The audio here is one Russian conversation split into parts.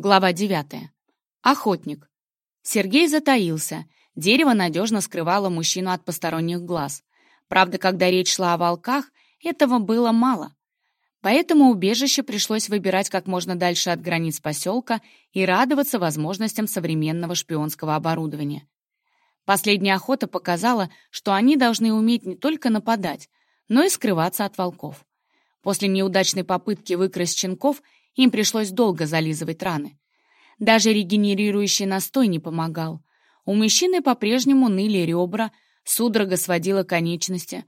Глава 9. Охотник. Сергей затаился. Дерево надежно скрывало мужчину от посторонних глаз. Правда, когда речь шла о волках, этого было мало. Поэтому убежище пришлось выбирать как можно дальше от границ поселка и радоваться возможностям современного шпионского оборудования. Последняя охота показала, что они должны уметь не только нападать, но и скрываться от волков. После неудачной попытки выкрасть щенков — им пришлось долго зализывать раны. Даже регенерирующий настой не помогал. У мужчины по-прежнему ныли ребра, судорога сводила конечности.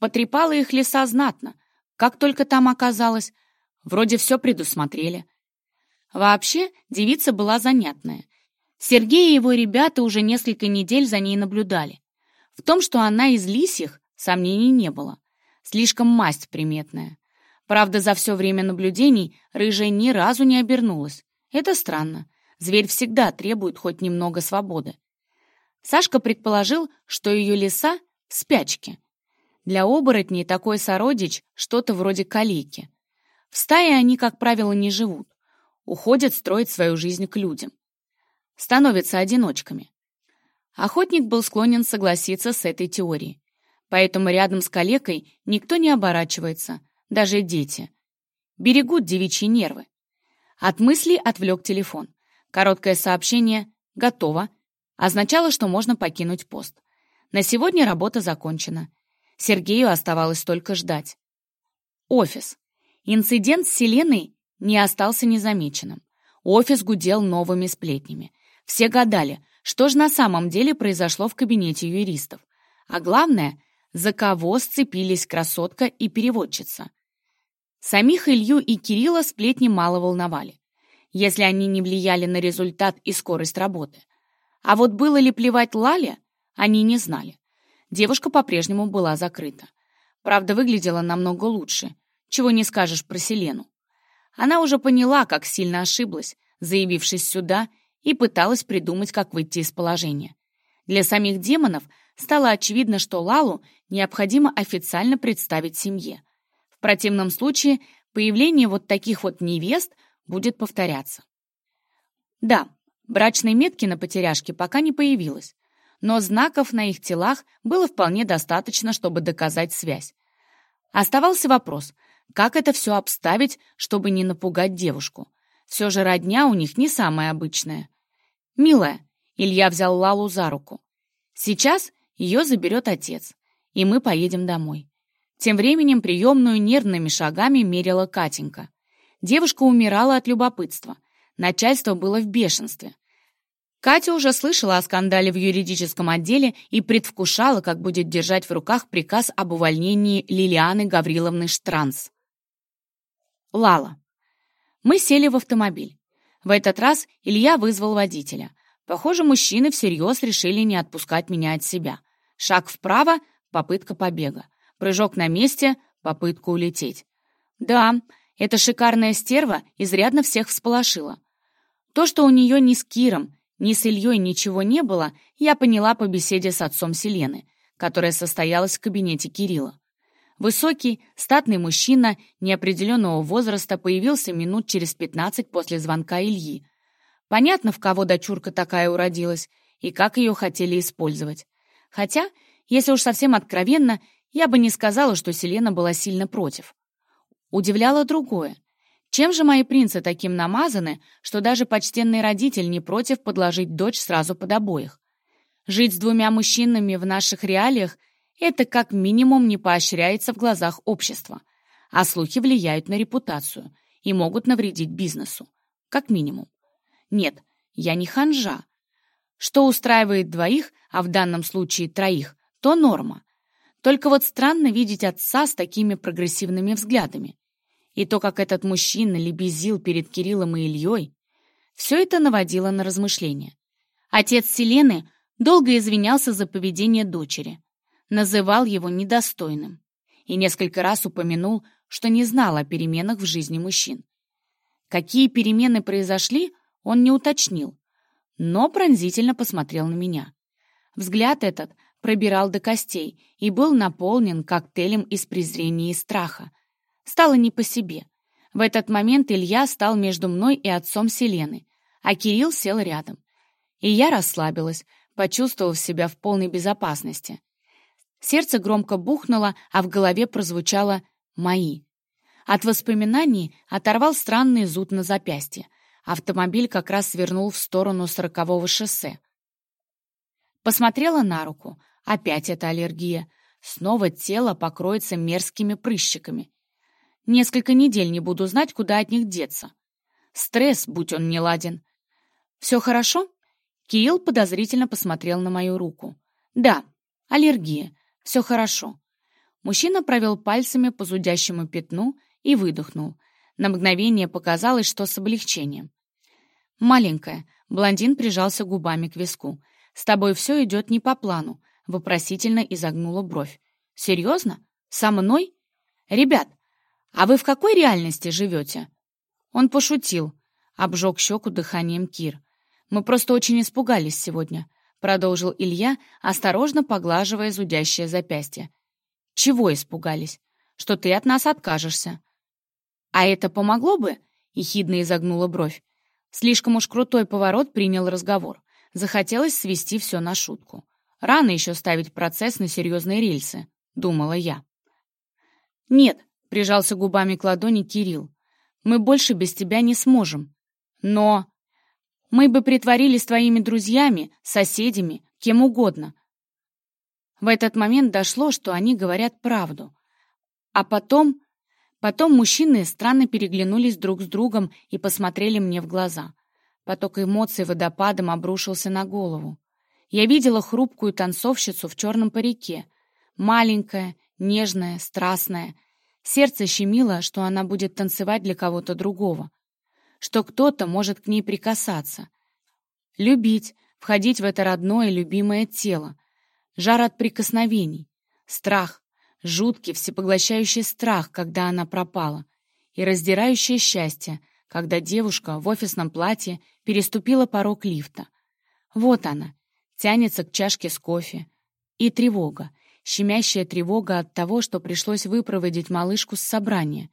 Потрепала их леса знатно. Как только там оказалось, вроде все предусмотрели. Вообще, девица была занятная. Сергей и его ребята уже несколько недель за ней наблюдали. В том, что она из лисьих, сомнений не было. Слишком масть приметная. Правда, за все время наблюдений рыжая ни разу не обернулась. Это странно. Зверь всегда требует хоть немного свободы. Сашка предположил, что ее лиса в спячке. Для оборотней такой сородич что-то вроде калики. В стае они, как правило, не живут. Уходят строить свою жизнь к людям. Становятся одиночками. Охотник был склонен согласиться с этой теорией. Поэтому рядом с калекой никто не оборачивается, даже дети. Берегут девичьи нервы. От мыслей отвлек телефон. Короткое сообщение «Готово» означало, что можно покинуть пост. На сегодня работа закончена. Сергею оставалось только ждать. Офис. Инцидент с Селеной не остался незамеченным. Офис гудел новыми сплетнями. Все гадали, что же на самом деле произошло в кабинете юристов. А главное, за кого сцепились красотка и переводчица. Самих Илью и Кирилла сплетни мало волновали, если они не влияли на результат и скорость работы. А вот было ли плевать Лале, они не знали. Девушка по-прежнему была закрыта. Правда, выглядела намного лучше, чего не скажешь про Селену. Она уже поняла, как сильно ошиблась, заявившись сюда, и пыталась придумать, как выйти из положения. Для самих демонов стало очевидно, что Лалу необходимо официально представить семье. В противном случае появление вот таких вот невест будет повторяться. Да, брачной метки на потеряшке пока не появилось, но знаков на их телах было вполне достаточно, чтобы доказать связь. Оставался вопрос, как это все обставить, чтобы не напугать девушку. Все же родня у них не самая обычная. «Милая», — Илья взял Лалу за руку, — «сейчас ее заберет отец, и мы поедем домой. Тем временем приемную нервными шагами мерила Катенька. Девушка умирала от любопытства. Начальство было в бешенстве. Катя уже слышала о скандале в юридическом отделе и предвкушала, как будет держать в руках приказ об увольнении Лилианы Гавриловны Штранс. Лала. Мы сели в автомобиль. В этот раз Илья вызвал водителя. Похоже, мужчины всерьез решили не отпускать меня от себя. Шаг вправо — попытка побега. Прыжок на месте, попытка улететь. Да, эта шикарная стерва изрядно всех всполошила. То, что у нее ни с Киром, ни с Ильей ничего не было, я поняла по беседе с отцом Селены, которая состоялась в кабинете Кирилла. Высокий, статный мужчина неопределенного возраста появился минут через пятнадцать после звонка Ильи. Понятно, в кого дочурка такая уродилась и как ее хотели использовать. Хотя, если уж совсем откровенно, я бы не сказала, что Селена была сильно против. Удивляло другое. Чем же мои принцы таким намазаны, что даже почтенный родитель не против подложить дочь сразу под обоих? Жить с двумя мужчинами в наших реалиях — это как минимум не поощряется в глазах общества, а слухи влияют на репутацию и могут навредить бизнесу. Как минимум. Нет, я не ханжа. Что устраивает двоих, а в данном случае троих, то норма. Только вот странно видеть отца с такими прогрессивными взглядами. И то, как этот мужчина лебезил перед Кириллом и Ильей, все это наводило на размышления. Отец Селены долго извинялся за поведение дочери, называл его недостойным и несколько раз упомянул, что не знал о переменах в жизни мужчин. Какие перемены произошли, он не уточнил, но пронзительно посмотрел на меня. Взгляд этот пробирал до костей и был наполнен коктейлем из презрения и страха. Стало не по себе. В этот момент Илья стал между мной и отцом Селены, а Кирилл сел рядом. И я расслабилась, почувствовав себя в полной безопасности. Сердце громко бухнуло, а в голове прозвучало «мои». От воспоминаний оторвал странный зуд на запястье. Автомобиль как раз свернул в сторону сорокового шоссе. Посмотрела на руку. Опять эта аллергия. Снова тело покроется мерзкими прыщиками. Несколько недель не буду знать, куда от них деться. Стресс, будь он не ладен. «Все хорошо?» Кирилл подозрительно посмотрел на мою руку. «Да, аллергия. Все хорошо». Мужчина провел пальцами по зудящему пятну и выдохнул. На мгновение показалось, что с облегчением. «Маленькая», — блондин прижался губами к виску. «С тобой все идет не по плану», — вопросительно изогнула бровь. «Серьезно? Со мной? Ребят, а вы в какой реальности живете?» Он пошутил, обжег щеку дыханием Кир. «Мы просто очень испугались сегодня», — продолжил Илья, осторожно поглаживая зудящее запястье. «Чего испугались? Что ты от нас откажешься?» «А это помогло бы?» — ехидно изогнула бровь. Слишком уж крутой поворот принял разговор. Захотелось свести все на шутку. Рано еще ставить процесс на серьезные рельсы, думала я. «Нет», — прижался губами к ладони Кирилл, «мы больше без тебя не сможем. Но мы бы притворились твоими друзьями, соседями, кем угодно». В этот момент дошло, что они говорят правду. А потом Потом мужчины странно переглянулись друг с другом и посмотрели мне в глаза. Поток эмоций водопадом обрушился на голову. Я видела хрупкую танцовщицу в черном парике. Маленькая, нежная, страстная. Сердце щемило, что она будет танцевать для кого-то другого. Что кто-то может к ней прикасаться. Любить, входить в это родное, любимое тело. Жар от прикосновений. Страх, жуткий, всепоглощающий страх, когда она пропала, и раздирающее счастье, когда девушка в офисном платье переступила порог лифта. Вот она, тянется к чашке с кофе. И тревога, щемящая тревога от того, что пришлось выпроводить малышку с собрания.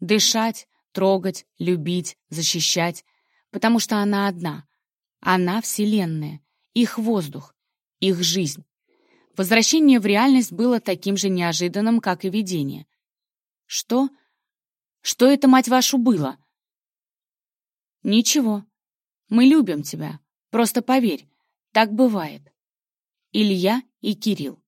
Дышать, трогать, любить, защищать, потому что она одна. Она — Вселенная, их воздух, их жизнь. Возвращение в реальность было таким же неожиданным, как и видение. «Что? Что это, мать вашу, было?» «Ничего. Мы любим тебя. Просто поверь, так бывает». Илья и Кирилл.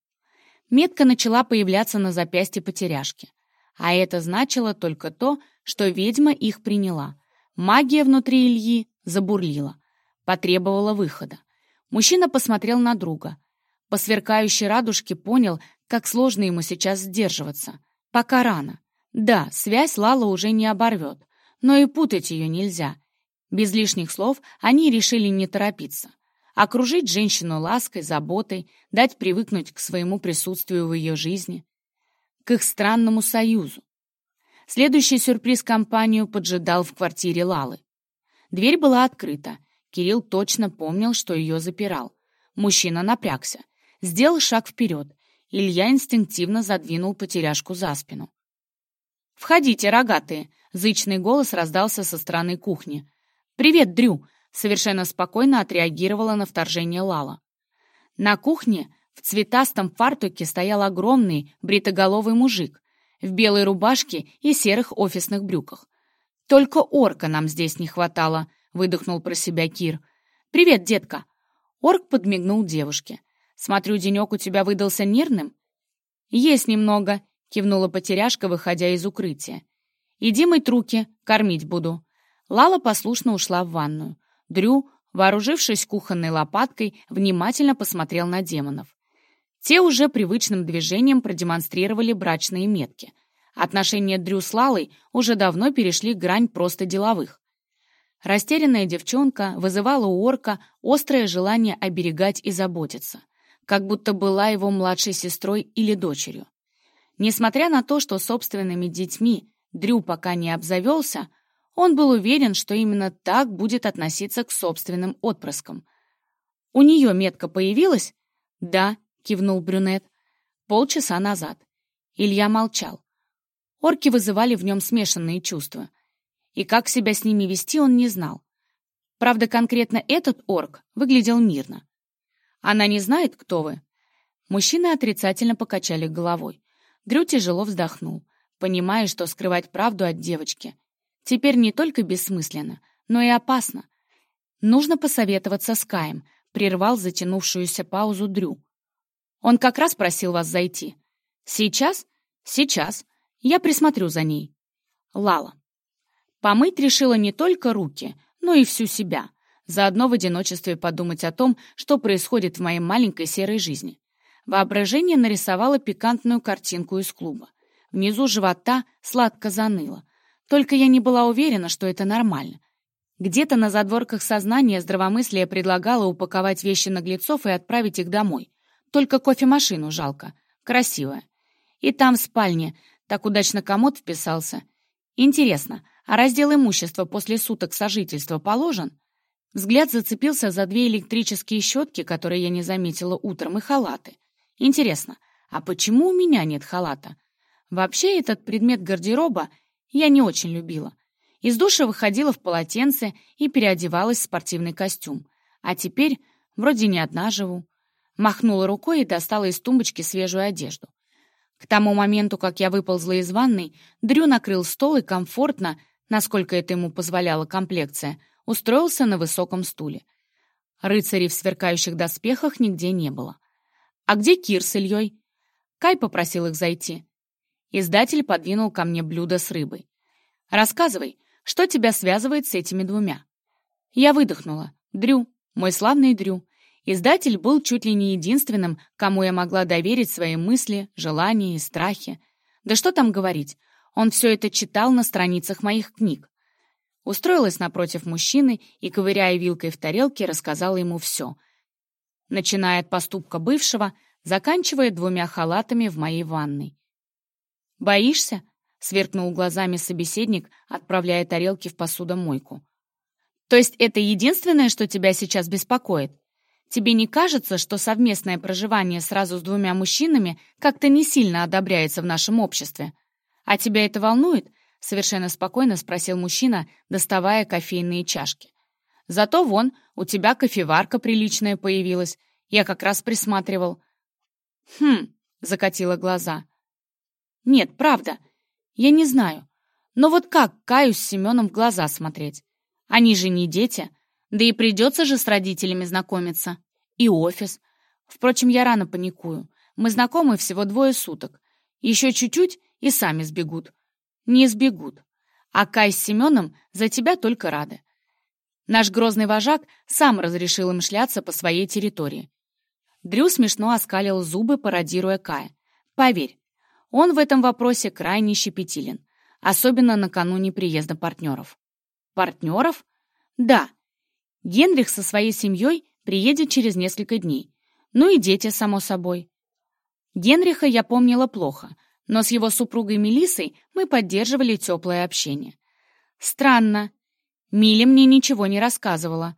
Метка начала появляться на запястье потеряшки. А это значило только то, что ведьма их приняла. Магия внутри Ильи забурлила. Потребовала выхода. Мужчина посмотрел на друга — по сверкающей радужке понял, как сложно ему сейчас сдерживаться. Пока рано. Да, связь Лала уже не оборвет, но и путать ее нельзя. Без лишних слов они решили не торопиться. Окружить женщину лаской, заботой, дать привыкнуть к своему присутствию в ее жизни, к их странному союзу. Следующий сюрприз компанию поджидал в квартире Лалы. Дверь была открыта. Кирилл точно помнил, что ее запирал. Мужчина напрягся. Сделал шаг вперед. Илья инстинктивно задвинул потеряшку за спину. «Входите, рогатые!» — зычный голос раздался со стороны кухни. «Привет, Дрю!» — совершенно спокойно отреагировала на вторжение Лала. На кухне в цветастом фартуке стоял огромный бритоголовый мужик в белой рубашке и серых офисных брюках. «Только орка нам здесь не хватало», — выдохнул про себя Кир. «Привет, детка!» Орк подмигнул девушке. Смотрю, денек у тебя выдался нервным?» «Есть немного», — кивнула потеряшка, выходя из укрытия. «Иди мыть руки, кормить буду». Лала послушно ушла в ванную. Дрю, вооружившись кухонной лопаткой, внимательно посмотрел на демонов. Те уже привычным движением продемонстрировали брачные метки. Отношения Дрю с Лалой уже давно перешли грань просто деловых. Растерянная девчонка вызывала у орка острое желание оберегать и заботиться как будто была его младшей сестрой или дочерью. Несмотря на то, что собственными детьми Дрю пока не обзавелся, он был уверен, что именно так будет относиться к собственным отпрыскам. «У нее метка появилась?» «Да», — кивнул брюнет. «Полчаса назад». Илья молчал. Орки вызывали в нем смешанные чувства. и как себя с ними вести он не знал. Правда, конкретно этот орк выглядел мирно. «Она не знает, кто вы?» Мужчины отрицательно покачали головой. Дрю тяжело вздохнул, понимая, что скрывать правду от девочки теперь не только бессмысленно, но и опасно. Нужно посоветоваться с Каем, прервал затянувшуюся паузу Дрю. Он как раз просил вас зайти. Сейчас? Сейчас. Я присмотрю за ней. Лала. Помыть решила не только руки, но и всю себя. Заодно в одиночестве подумать о том, что происходит в моей маленькой серой жизни. Воображение нарисовало пикантную картинку из клуба. Внизу живота сладко заныло. Только я не была уверена, что это нормально. Где-то на задворках сознания здравомыслие предлагало упаковать вещи наглецов и отправить их домой. Только кофемашину жалко. Красивая. И там в спальне так удачно комод вписался. Интересно, а раздел имущества после суток сожительства положен? Взгляд зацепился за две электрические щетки, которые я не заметила утром, и халаты. Интересно, а почему у меня нет халата? Вообще этот предмет гардероба я не очень любила. Из душа выходила в полотенце и переодевалась в спортивный костюм. А теперь вроде не одна живу. Махнула рукой и достала из тумбочки свежую одежду. К тому моменту, как я выползла из ванной, Дрю накрыл стол и комфортно, насколько это ему позволяла комплекция, устроился на высоком стуле. Рыцарей в сверкающих доспехах нигде не было. «А где Кир с Ильей?» Кай попросил их зайти. Издатель подвинул ко мне блюдо с рыбой. «Рассказывай, что тебя связывает с этими двумя?» Я выдохнула. «Дрю, мой славный Дрю. Издатель был чуть ли не единственным, кому я могла доверить свои мысли, желания и страхи. Да что там говорить, он все это читал на страницах моих книг. Устроилась напротив мужчины и, ковыряя вилкой в тарелке, рассказала ему все. Начиная от поступка бывшего, заканчивая двумя халатами в моей ванной. «Боишься?» — сверкнул глазами собеседник, отправляя тарелки в посудомойку. «То есть это единственное, что тебя сейчас беспокоит?» Тебе не кажется, что совместное проживание сразу с двумя мужчинами как-то не сильно одобряется в нашем обществе? А тебя это волнует?» — совершенно спокойно спросил мужчина, доставая кофейные чашки. «Зато вон, у тебя кофеварка приличная появилась. Я как раз присматривал». «Хм», — закатила глаза. «Нет, правда. Я не знаю. Но вот как Каю с Семеном в глаза смотреть? Они же не дети. Да и придется же с родителями знакомиться. И офис. Впрочем, я рано паникую. Мы знакомы всего двое суток. Еще чуть-чуть и сами сбегут. Не сбегут. А Кай с Семеном за тебя только рады. Наш грозный вожак сам разрешил им шляться по своей территории. Дрю смешно оскалил зубы, пародируя Кая. Поверь, он в этом вопросе крайне щепетилен, особенно накануне приезда партнеров. Партнеров? Да, Генрих со своей семьей приедет через несколько дней. Ну и дети, само собой. Генриха я помнила плохо, но с его супругой Мелиссой мы поддерживали теплое общение. Странно. Миля мне ничего не рассказывала.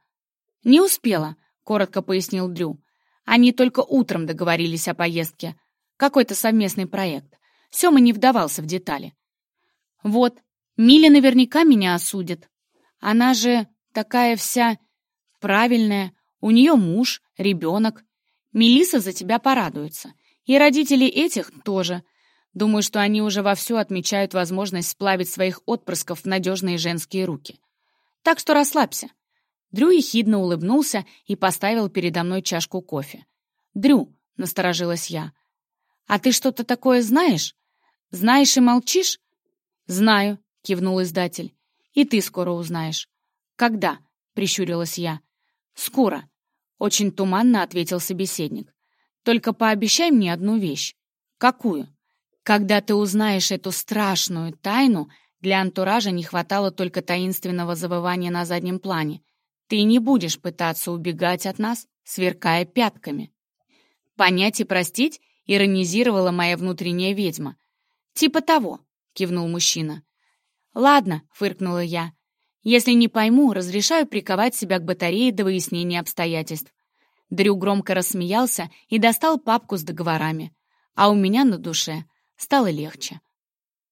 «Не успела», — коротко пояснил Дрю. «Они только утром договорились о поездке. Какой-то совместный проект. Сёма не вдавался в детали. Вот, Миля наверняка меня осудит. Она же такая вся правильная, у нее муж, ребенок. Мелиса за тебя порадуется. И родители этих тоже. Думаю, что они уже вовсю отмечают возможность сплавить своих отпрысков в надежные женские руки. Так что расслабься. Дрю ехидно улыбнулся и поставил передо мной чашку кофе. «Дрю», — насторожилась я, — «а ты что-то такое знаешь? Знаешь и молчишь?» «Знаю», — кивнул издатель. «И ты скоро узнаешь». «Когда?» — прищурилась я. «Скоро», — очень туманно ответил собеседник. «Только пообещай мне одну вещь». «Какую?» «Когда ты узнаешь эту страшную тайну, для антуража не хватало только таинственного завывания на заднем плане. Ты не будешь пытаться убегать от нас, сверкая пятками». «Понять и простить?» — иронизировала моя внутренняя ведьма. «Типа того», — кивнул мужчина. «Ладно», — фыркнула я, если не пойму, разрешаю приковать себя к батарее до выяснения обстоятельств. Дрю громко рассмеялся и достал папку с договорами. А у меня на душе стало легче.